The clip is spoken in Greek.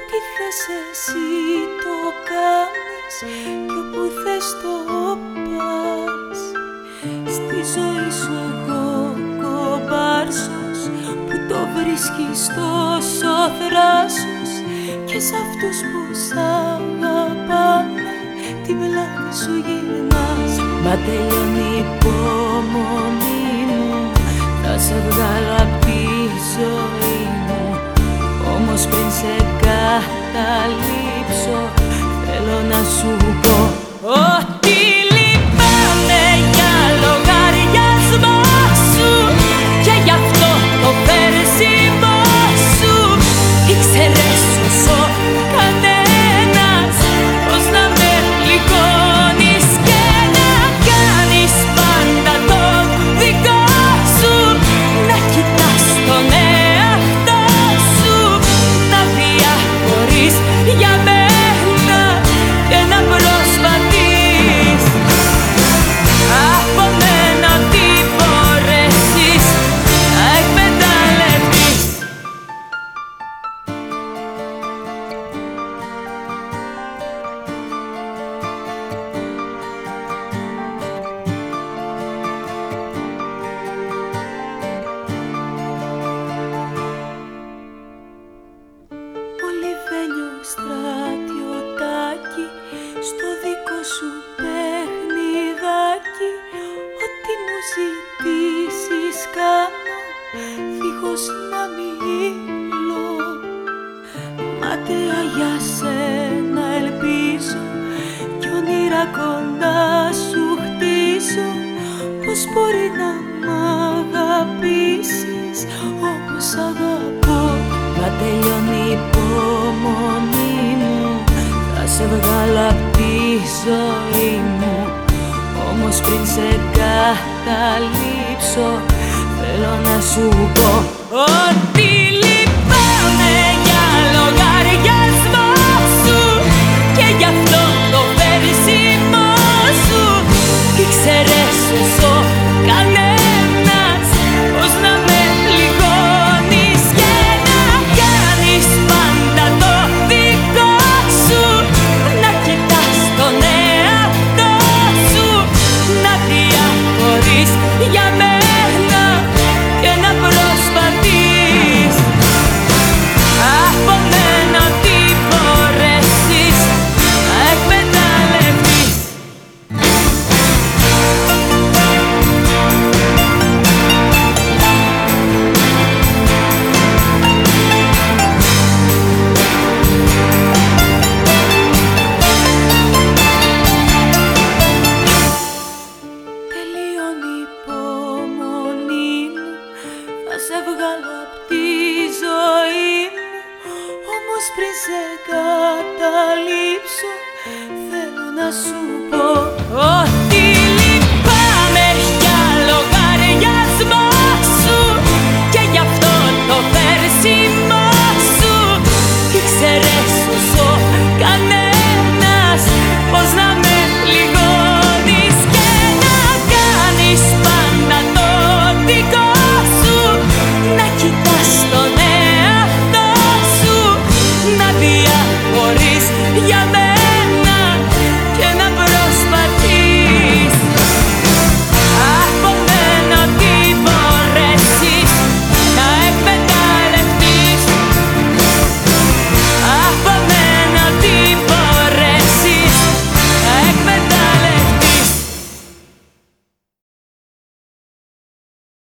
Ό,τι θες εσύ το κάνεις Κι όπου θες το πας. Στη ζωή σου εγώ κομπάρσος Που το βρίσκεις τόσο θράσος Και σε αυτούς που σ' αγαπάνε Την πλάτη σου γυρνάς. Μα τελειώνει η υπομονή μου Θα σε βγάλω απ' τη ζωή. μου Όμως πριν σε καταλήψω Θέλω να σου πω Ότι δίχως να μιλώ. Μάταια για σένα ελπίζω κι όνειρα κοντά σου χτίζω. Πώς μπορεί να μ' αγαπήσεις όπως αγαπώ. Μα τελειώνει η υπομονή μου Θα σε βγάλω απ' τη ζωή μου. Όμως πριν σε καταλήψω Θέλω να σου πω σε βγάλω απ' τη ζωή μου. Όμως πριν σε καταλήψω Θέλω να σου πω ότι λυπάμαι για λογαριασμό σου. Και γι' αυτό το φέρσι